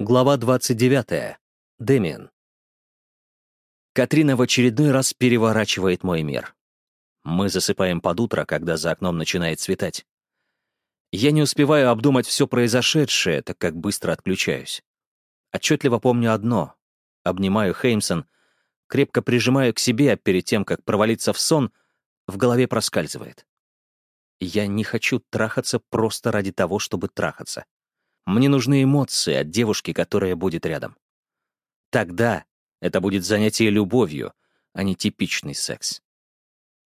Глава 29. Дэмиан. Катрина в очередной раз переворачивает мой мир. Мы засыпаем под утро, когда за окном начинает светать. Я не успеваю обдумать все произошедшее, так как быстро отключаюсь. Отчетливо помню одно. Обнимаю Хеймсон, крепко прижимаю к себе, а перед тем, как провалиться в сон, в голове проскальзывает. Я не хочу трахаться просто ради того, чтобы трахаться. Мне нужны эмоции от девушки, которая будет рядом. Тогда это будет занятие любовью, а не типичный секс.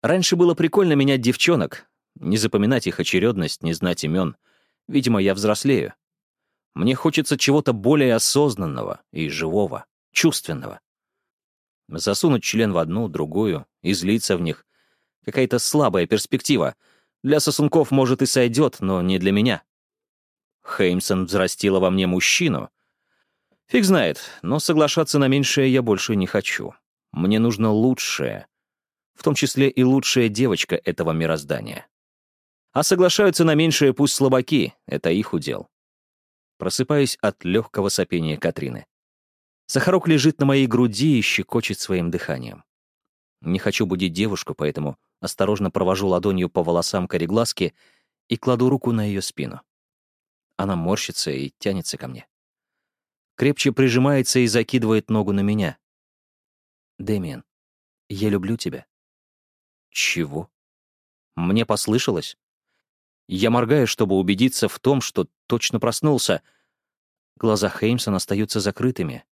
Раньше было прикольно менять девчонок, не запоминать их очередность, не знать имен. Видимо, я взрослею. Мне хочется чего-то более осознанного и живого, чувственного. Засунуть член в одну, другую, излиться в них. Какая-то слабая перспектива. Для сосунков, может, и сойдет, но не для меня. Хеймсон взрастила во мне мужчину. Фиг знает, но соглашаться на меньшее я больше не хочу. Мне нужно лучшее, в том числе и лучшая девочка этого мироздания. А соглашаются на меньшее пусть слабаки, это их удел. Просыпаюсь от легкого сопения Катрины. Сахарок лежит на моей груди и щекочет своим дыханием. Не хочу будить девушку, поэтому осторожно провожу ладонью по волосам кореглазки и кладу руку на ее спину. Она морщится и тянется ко мне. Крепче прижимается и закидывает ногу на меня. «Дэмиен, я люблю тебя». «Чего?» Мне послышалось. Я моргаю, чтобы убедиться в том, что точно проснулся. Глаза Хеймсон остаются закрытыми.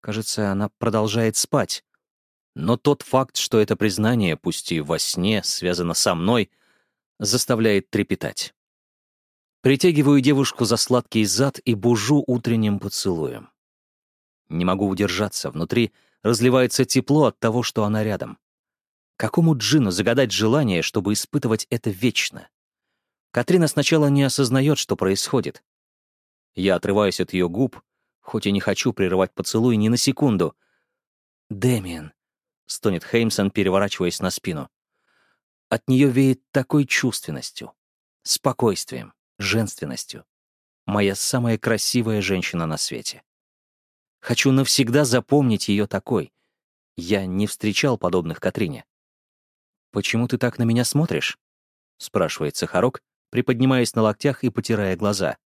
Кажется, она продолжает спать. Но тот факт, что это признание, пусть и во сне, связано со мной, заставляет трепетать. Притягиваю девушку за сладкий зад и бужу утренним поцелуем. Не могу удержаться, внутри разливается тепло от того, что она рядом. Какому джину загадать желание, чтобы испытывать это вечно? Катрина сначала не осознает, что происходит. Я отрываюсь от ее губ, хоть и не хочу прерывать поцелуй ни на секунду. «Дэмиен», — стонет Хеймсон, переворачиваясь на спину. От нее веет такой чувственностью, спокойствием женственностью. Моя самая красивая женщина на свете. Хочу навсегда запомнить ее такой. Я не встречал подобных Катрине. «Почему ты так на меня смотришь?» — спрашивает Сахарок, приподнимаясь на локтях и потирая глаза.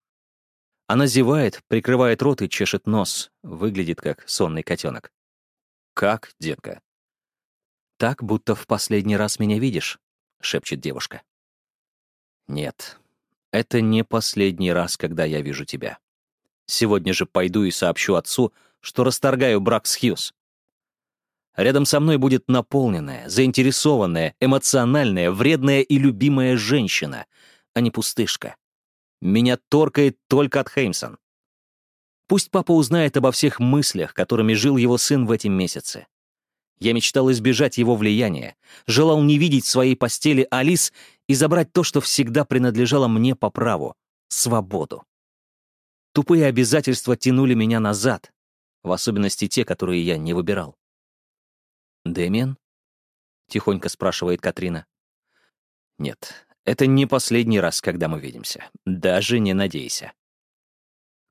Она зевает, прикрывает рот и чешет нос, выглядит как сонный котенок. «Как, детка?» «Так, будто в последний раз меня видишь», — шепчет девушка. «Нет, это не последний раз, когда я вижу тебя. Сегодня же пойду и сообщу отцу, что расторгаю брак с Хьюз. Рядом со мной будет наполненная, заинтересованная, эмоциональная, вредная и любимая женщина, а не пустышка. Меня торкает только от Хеймсон. Пусть папа узнает обо всех мыслях, которыми жил его сын в эти месяцы. Я мечтал избежать его влияния, желал не видеть в своей постели Алис и забрать то, что всегда принадлежало мне по праву — свободу. Тупые обязательства тянули меня назад, в особенности те, которые я не выбирал. «Дэмиан?» — тихонько спрашивает Катрина. «Нет, это не последний раз, когда мы видимся. Даже не надейся».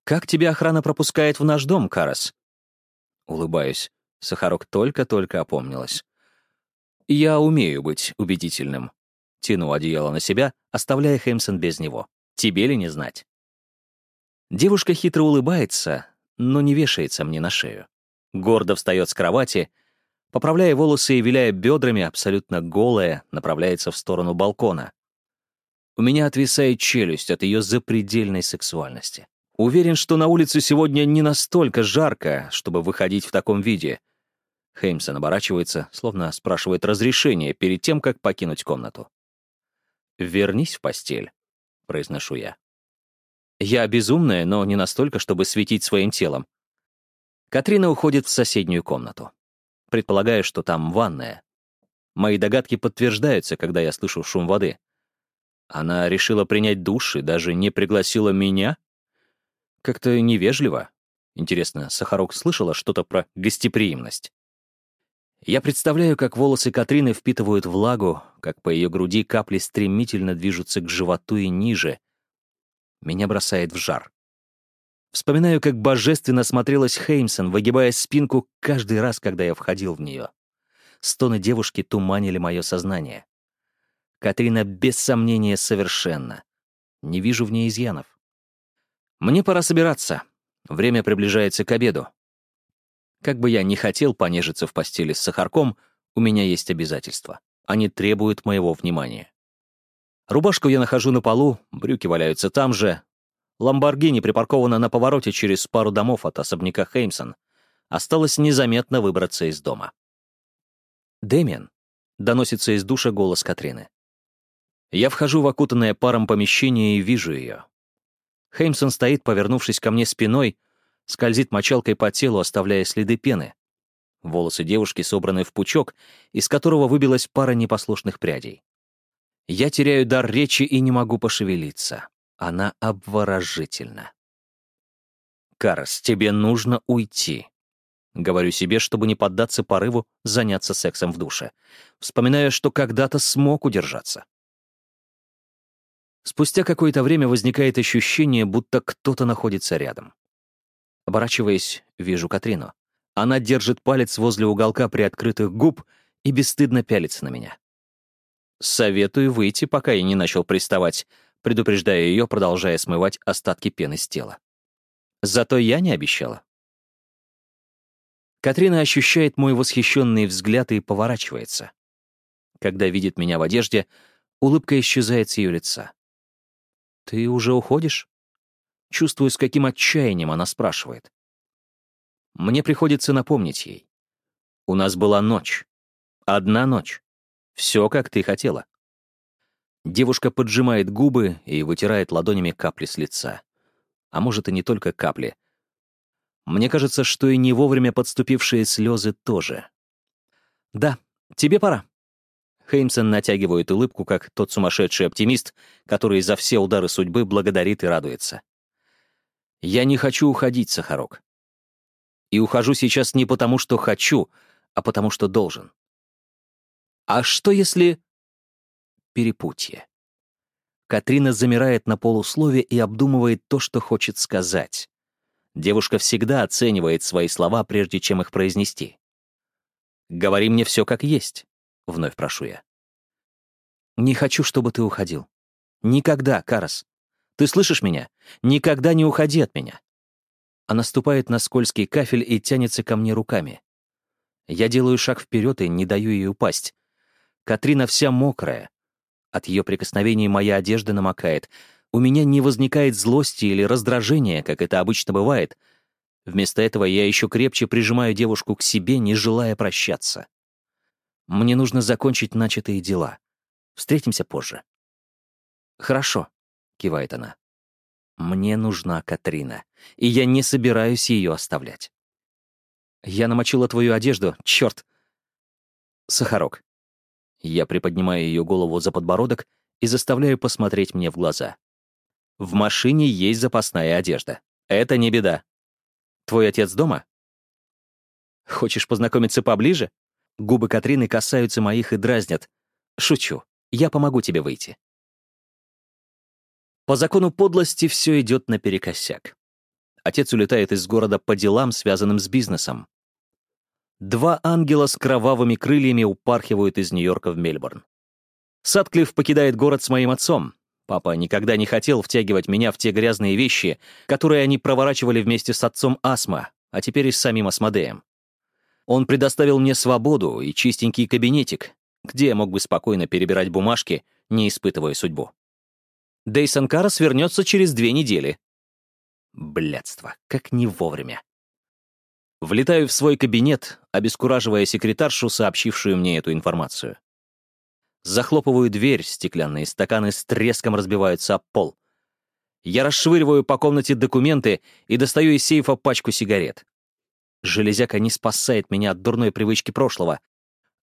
«Как тебя охрана пропускает в наш дом, Карас?» Улыбаюсь. Сахарок только-только опомнилась. «Я умею быть убедительным». Тяну одеяло на себя, оставляя Хэмсон без него. Тебе ли не знать? Девушка хитро улыбается, но не вешается мне на шею. Гордо встает с кровати, поправляя волосы и виляя бедрами, абсолютно голая, направляется в сторону балкона. У меня отвисает челюсть от ее запредельной сексуальности. Уверен, что на улице сегодня не настолько жарко, чтобы выходить в таком виде. Хеймсон оборачивается, словно спрашивает разрешение перед тем, как покинуть комнату. «Вернись в постель», — произношу я. Я безумная, но не настолько, чтобы светить своим телом. Катрина уходит в соседнюю комнату. Предполагаю, что там ванная. Мои догадки подтверждаются, когда я слышу шум воды. Она решила принять душ и даже не пригласила меня? Как-то невежливо. Интересно, Сахарок слышала что-то про гостеприимность? Я представляю, как волосы Катрины впитывают влагу, как по ее груди капли стремительно движутся к животу и ниже. Меня бросает в жар. Вспоминаю, как божественно смотрелась Хеймсон, выгибая спинку каждый раз, когда я входил в нее. Стоны девушки туманили мое сознание. Катрина без сомнения совершенна. Не вижу в ней изъянов. Мне пора собираться. Время приближается к обеду. Как бы я ни хотел понежиться в постели с Сахарком, у меня есть обязательства. Они требуют моего внимания. Рубашку я нахожу на полу, брюки валяются там же. Ламборгини припаркована на повороте через пару домов от особняка Хеймсон. Осталось незаметно выбраться из дома. «Дэмиан», — доносится из душа голос Катрины. Я вхожу в окутанное паром помещение и вижу ее. Хеймсон стоит, повернувшись ко мне спиной, скользит мочалкой по телу, оставляя следы пены. Волосы девушки собраны в пучок, из которого выбилась пара непослушных прядей. Я теряю дар речи и не могу пошевелиться. Она обворожительна. «Карс, тебе нужно уйти», Говорю себе, чтобы не поддаться порыву заняться сексом в душе, вспоминая, что когда-то смог удержаться. Спустя какое-то время возникает ощущение, будто кто-то находится рядом. Оборачиваясь, вижу Катрину. Она держит палец возле уголка приоткрытых губ и бесстыдно пялится на меня. Советую выйти, пока я не начал приставать, предупреждая ее, продолжая смывать остатки пены с тела. Зато я не обещала. Катрина ощущает мой восхищенный взгляд и поворачивается. Когда видит меня в одежде, улыбка исчезает с ее лица. «Ты уже уходишь?» Чувствую, с каким отчаянием она спрашивает. Мне приходится напомнить ей. У нас была ночь. Одна ночь. Все, как ты хотела. Девушка поджимает губы и вытирает ладонями капли с лица. А может, и не только капли — мне кажется, что и не вовремя подступившие слезы тоже. «Да, тебе пора». Хеймсон натягивает улыбку, как тот сумасшедший оптимист, который за все удары судьбы благодарит и радуется. «Я не хочу уходить, Сахарок. И ухожу сейчас не потому, что хочу, а потому, что должен. А что если... Перепутье. Катрина замирает на полуслове и обдумывает то, что хочет сказать. Девушка всегда оценивает свои слова, прежде чем их произнести. «Говори мне все как есть», — вновь прошу я. «Не хочу, чтобы ты уходил. Никогда, Карас. Ты слышишь меня? Никогда не уходи от меня». Она ступает на скользкий кафель и тянется ко мне руками. Я делаю шаг вперед и не даю ей упасть. Катрина вся мокрая. От ее прикосновений моя одежда намокает — у меня не возникает злости или раздражения, как это обычно бывает. Вместо этого я еще крепче прижимаю девушку к себе, не желая прощаться. Мне нужно закончить начатые дела. Встретимся позже. «Хорошо», — кивает она. «Мне нужна Катрина, и я не собираюсь ее оставлять». «Я намочила твою одежду, черт!» «Сахарок». Я приподнимаю ее голову за подбородок и заставляю посмотреть мне в глаза. В машине есть запасная одежда. Это не беда. Твой отец дома? Хочешь познакомиться поближе? Губы Катрины касаются моих и дразнят. Шучу. Я помогу тебе выйти. По закону подлости все идет наперекосяк. Отец улетает из города по делам, связанным с бизнесом. Два ангела с кровавыми крыльями упархивают из Нью-Йорка в Мельбурн. Садклифф покидает город с моим отцом, Папа никогда не хотел втягивать меня в те грязные вещи, которые они проворачивали вместе с отцом Асма, а теперь и с самим Асмодеем. Он предоставил мне свободу и чистенький кабинетик, где я мог бы спокойно перебирать бумажки, не испытывая судьбу. Дейсон Карас вернется через две недели. Блядство, как не вовремя. Влетаю в свой кабинет, обескураживая секретаршу, сообщившую мне эту информацию. Захлопываю дверь, стеклянные стаканы с треском разбиваются об пол. Я расшвыриваю по комнате документы и достаю из сейфа пачку сигарет. Железяка не спасает меня от дурной привычки прошлого.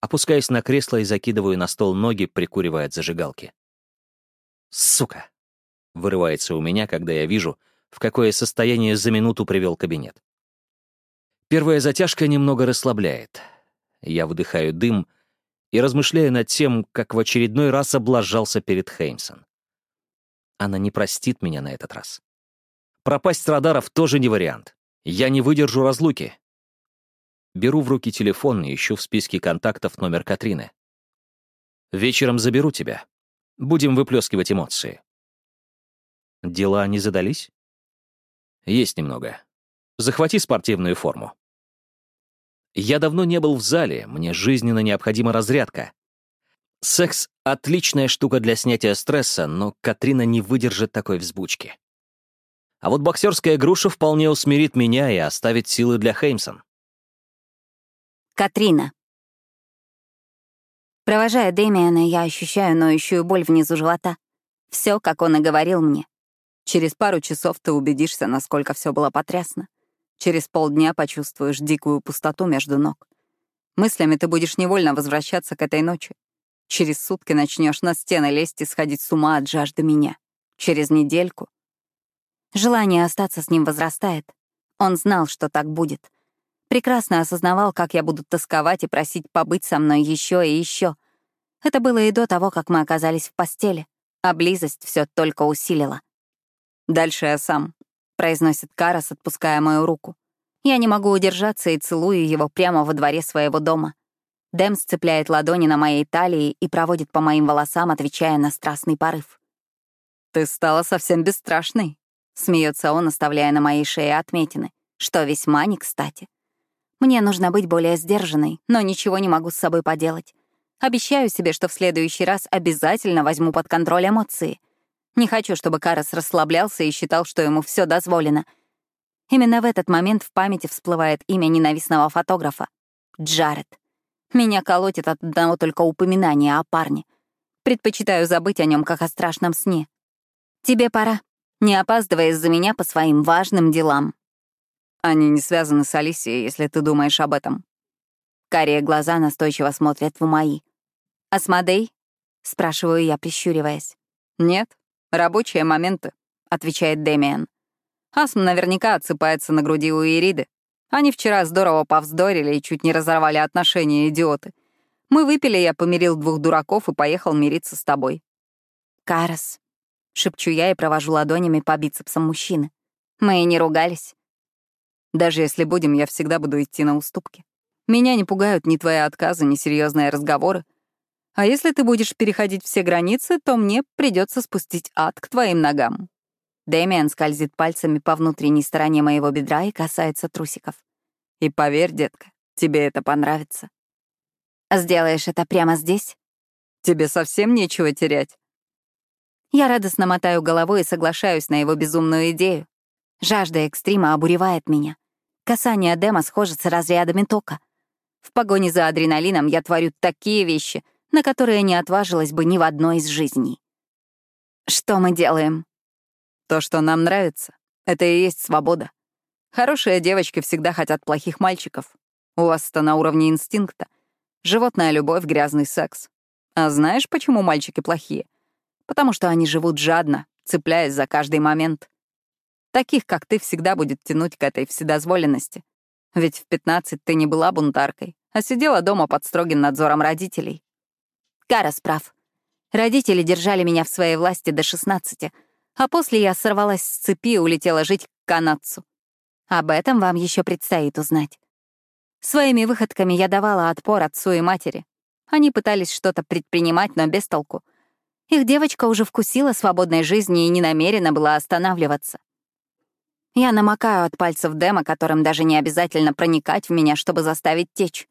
Опускаюсь на кресло и закидываю на стол ноги, прикуривая от зажигалки. «Сука!» — вырывается у меня, когда я вижу, в какое состояние за минуту привел кабинет. Первая затяжка немного расслабляет. Я выдыхаю дым — и размышляя над тем, как в очередной раз облажался перед Хеймсон. Она не простит меня на этот раз. Пропасть с радаров тоже не вариант. Я не выдержу разлуки. Беру в руки телефон и ищу в списке контактов номер Катрины. Вечером заберу тебя. Будем выплескивать эмоции. Дела не задались? Есть немного. Захвати спортивную форму. Я давно не был в зале, мне жизненно необходима разрядка. Секс — отличная штука для снятия стресса, но Катрина не выдержит такой взбучки. А вот боксерская груша вполне усмирит меня и оставит силы для Хеймсон. Катрина. Провожая Дэмиана, я ощущаю ноющую боль внизу живота. Все, как он и говорил мне. Через пару часов ты убедишься, насколько все было потрясно. Через полдня почувствуешь дикую пустоту между ног. Мыслями ты будешь невольно возвращаться к этой ночи. Через сутки начнешь на стены лезть и сходить с ума от жажды меня. Через недельку. Желание остаться с ним возрастает. Он знал, что так будет. Прекрасно осознавал, как я буду тосковать и просить побыть со мной еще и еще. Это было и до того, как мы оказались в постели, а близость все только усилила. «Дальше я сам», — произносит Карас, отпуская мою руку. Я не могу удержаться и целую его прямо во дворе своего дома. Дэм сцепляет ладони на моей талии и проводит по моим волосам, отвечая на страстный порыв. «Ты стала совсем бесстрашной», — смеется он, оставляя на моей шее отметины, что весьма не кстати. Мне нужно быть более сдержанной, но ничего не могу с собой поделать. Обещаю себе, что в следующий раз обязательно возьму под контроль эмоции — не хочу, чтобы Карас расслаблялся и считал, что ему все дозволено. Именно в этот момент в памяти всплывает имя ненавистного фотографа — Джаред. Меня колотит от одного только упоминания о парне. Предпочитаю забыть о нем, как о страшном сне. Тебе пора. Не опаздывай из-за меня по своим важным делам. Они не связаны с Алисией, если ты думаешь об этом. Карие глаза настойчиво смотрят в мои. «Асмодей?» — спрашиваю я, прищуриваясь. «Нет, «Рабочие моменты», — отвечает Дэмиан. Асм наверняка отсыпается на груди у Ириды. Они вчера здорово повздорили и чуть не разорвали отношения, идиоты. Мы выпили, я помирил двух дураков и поехал мириться с тобой. «Карас», — шепчу я и провожу ладонями по бицепсам мужчины. Мы и не ругались. Даже если будем, я всегда буду идти на уступки. Меня не пугают ни твои отказы, ни серьезные разговоры. А если ты будешь переходить все границы, то мне придется спустить ад к твоим ногам». Дэмиан скользит пальцами по внутренней стороне моего бедра и касается трусиков. «И поверь, детка, тебе это понравится». «Сделаешь это прямо здесь?» «Тебе совсем нечего терять». Я радостно мотаю головой и соглашаюсь на его безумную идею. Жажда экстрима обуревает меня. Касание Дэма схоже с разрядами тока. В погоне за адреналином я творю такие вещи, на которые не отважилась бы ни в одной из жизней. Что мы делаем? То, что нам нравится, это и есть свобода. Хорошие девочки всегда хотят плохих мальчиков. У вас это на уровне инстинкта. Животная любовь, грязный секс. А знаешь, почему мальчики плохие? Потому что они живут жадно, цепляясь за каждый момент. Таких, как ты, всегда будет тянуть к этой вседозволенности. Ведь в 15 ты не была бунтаркой, а сидела дома под строгим надзором родителей. Карас прав. Родители держали меня в своей власти до 16, а после я сорвалась с цепи и улетела жить к канадцу. Об этом вам еще предстоит узнать. Своими выходками я давала отпор отцу и матери. Они пытались что-то предпринимать, но без толку. Их девочка уже вкусила свободной жизни и не намерена была останавливаться. Я намокаю от пальцев Дэма, которым даже не обязательно проникать в меня, чтобы заставить течь.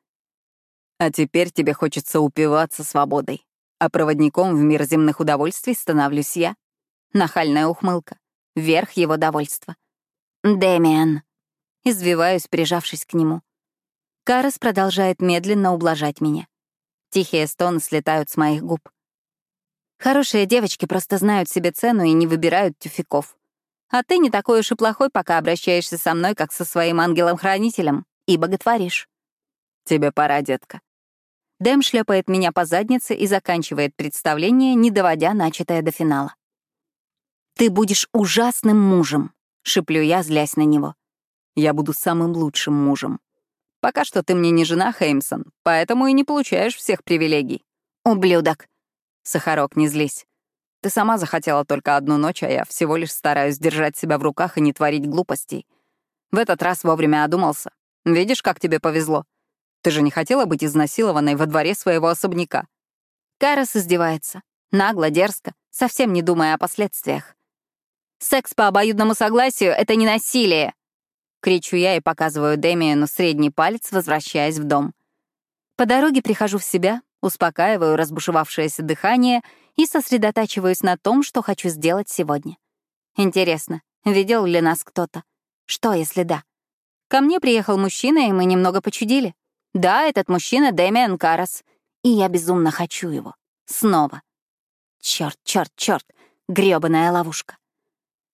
А теперь тебе хочется упиваться свободой. А проводником в мир земных удовольствий становлюсь я. Нахальная ухмылка. Верх его довольства. «Дэмиан». Извиваюсь, прижавшись к нему. Карас продолжает медленно ублажать меня. Тихие стоны слетают с моих губ. Хорошие девочки просто знают себе цену и не выбирают тюфяков. А ты не такой уж и плохой, пока обращаешься со мной, как со своим ангелом-хранителем, и боготворишь. Тебе пора, детка. Дэм шлепает меня по заднице и заканчивает представление, не доводя начатое до финала. «Ты будешь ужасным мужем», — шеплю я, злясь на него. «Я буду самым лучшим мужем. Пока что ты мне не жена, Хеймсон, поэтому и не получаешь всех привилегий». «Ублюдок». «Сахарок, не злись. Ты сама захотела только одну ночь, а я всего лишь стараюсь держать себя в руках и не творить глупостей. В этот раз вовремя одумался. Видишь, как тебе повезло. Ты же не хотела быть изнасилованной во дворе своего особняка. Карас издевается. Нагло, дерзко, совсем не думая о последствиях. «Секс по обоюдному согласию — это не насилие!» Кричу я и показываю Дэмиену средний палец, возвращаясь в дом. По дороге прихожу в себя, успокаиваю разбушевавшееся дыхание и сосредотачиваюсь на том, что хочу сделать сегодня. Интересно, видел ли нас кто-то? Что, если да? Ко мне приехал мужчина, и мы немного почудили. Да, этот мужчина — Дэмиан Карас, и я безумно хочу его. Снова. Черт, черт, черт, грёбаная ловушка.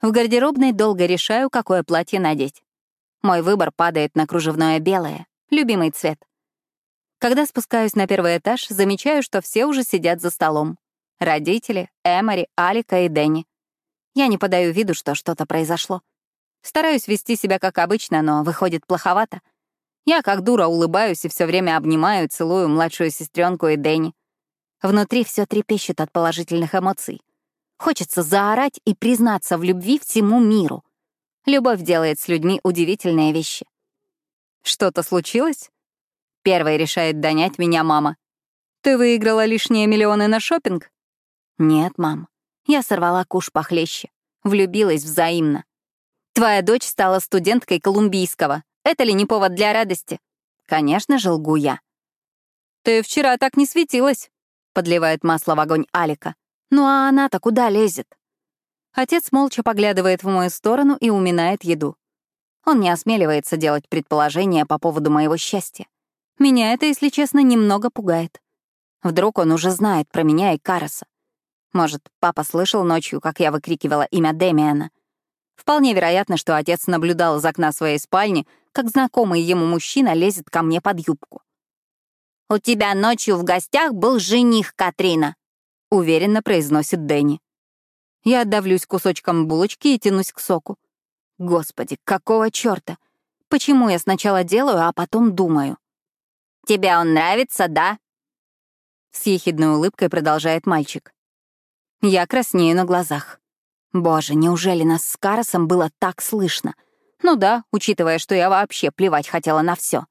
В гардеробной долго решаю, какое платье надеть. Мой выбор падает на кружевное белое, любимый цвет. Когда спускаюсь на первый этаж, замечаю, что все уже сидят за столом. Родители, Эмори, Алика и Дэнни. Я не подаю виду, что что-то произошло. Стараюсь вести себя как обычно, но выходит плоховато. Я как дура улыбаюсь и все время обнимаю и целую младшую сестренку и Дэнни. Внутри все трепещет от положительных эмоций. Хочется заорать и признаться в любви всему миру. Любовь делает с людьми удивительные вещи. Что-то случилось? Первой решает донять меня мама. Ты выиграла лишние миллионы на шопинг? Нет, мам. Я сорвала куш похлеще. Влюбилась взаимно. Твоя дочь стала студенткой колумбийского. Это ли не повод для радости? Конечно же, лгу я. Ты вчера так не светилась, подливает масло в огонь Алика. Ну а она-то куда лезет? Отец молча поглядывает в мою сторону и уминает еду. Он не осмеливается делать предположения по поводу моего счастья. Меня это, если честно, немного пугает. Вдруг он уже знает про меня и Караса. Может, папа слышал ночью, как я выкрикивала имя Демиана. Вполне вероятно, что отец наблюдал из окна своей спальни, как знакомый ему мужчина лезет ко мне под юбку. «У тебя ночью в гостях был жених, Катрина», — уверенно произносит Дэнни. Я отдавлюсь кусочком булочки и тянусь к соку. Господи, какого чёрта? Почему я сначала делаю, а потом думаю? «Тебе он нравится, да?» С ехидной улыбкой продолжает мальчик. Я краснею на глазах. Боже, неужели нас с Карасом было так слышно? Ну да, учитывая, что я вообще плевать хотела на все.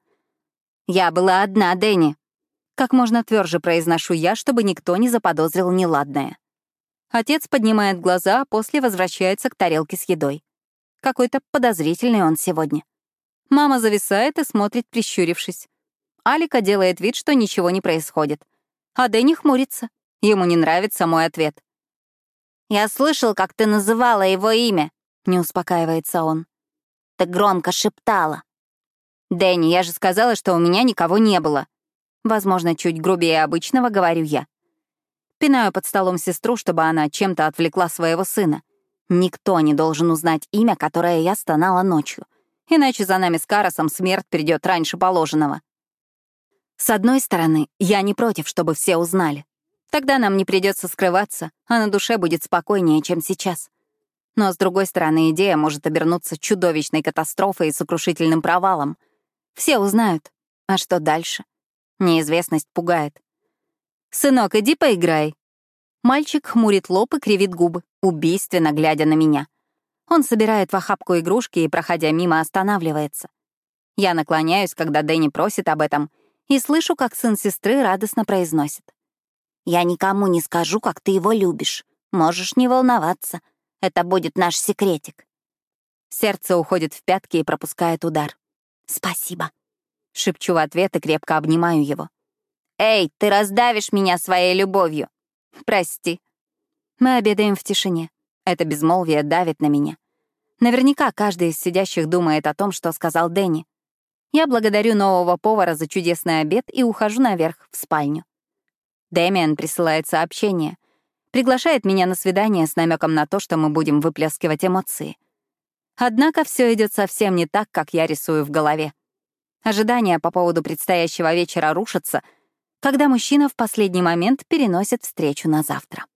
Я была одна, Дэнни. Как можно тверже произношу я, чтобы никто не заподозрил неладное. Отец поднимает глаза, а после возвращается к тарелке с едой. Какой-то подозрительный он сегодня. Мама зависает и смотрит, прищурившись. Алика делает вид, что ничего не происходит. А Дэнни хмурится. Ему не нравится мой ответ. «Я слышал, как ты называла его имя», — не успокаивается он. «Ты громко шептала». «Дэнни, я же сказала, что у меня никого не было». Возможно, чуть грубее обычного, говорю я. Пинаю под столом сестру, чтобы она чем-то отвлекла своего сына. Никто не должен узнать имя, которое я стонала ночью. Иначе за нами с Карасом смерть придет раньше положенного. С одной стороны, я не против, чтобы все узнали. Тогда нам не придется скрываться, а на душе будет спокойнее, чем сейчас. Но, с другой стороны, идея может обернуться чудовищной катастрофой и сокрушительным провалом. Все узнают. А что дальше? Неизвестность пугает. «Сынок, иди поиграй». Мальчик хмурит лоб и кривит губы, убийственно глядя на меня. Он собирает в охапку игрушки и, проходя мимо, останавливается. Я наклоняюсь, когда Дэнни просит об этом, и слышу, как сын сестры радостно произносит. «Я никому не скажу, как ты его любишь. Можешь не волноваться. Это будет наш секретик». Сердце уходит в пятки и пропускает удар. «Спасибо», — шепчу в ответ и крепко обнимаю его. «Эй, ты раздавишь меня своей любовью!» «Прости». Мы обедаем в тишине. Это безмолвие давит на меня. Наверняка каждый из сидящих думает о том, что сказал Дэнни. Я благодарю нового повара за чудесный обед и ухожу наверх, в спальню. Дэмиан присылает сообщение. Приглашает меня на свидание с намеком на то, что мы будем выплескивать эмоции. Однако все идет совсем не так, как я рисую в голове. Ожидания по поводу предстоящего вечера рушатся — когда мужчина в последний момент переносит встречу на завтра.